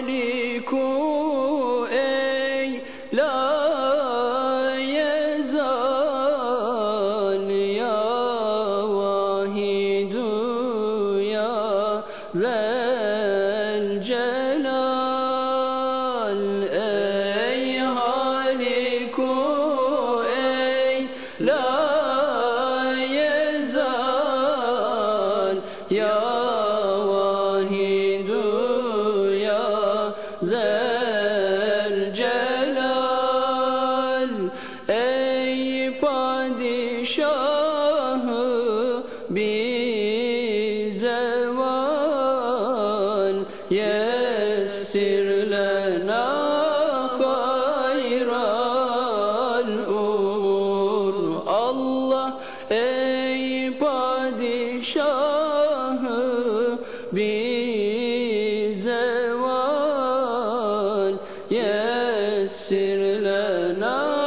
مالكو أي لا يزال يا واحد يا ذا الجلال أي مالكو أي لا يزال يا zel celal ey padişahı bizeval yessir lena hayral Allah ey padişahı bizeval يسر لنا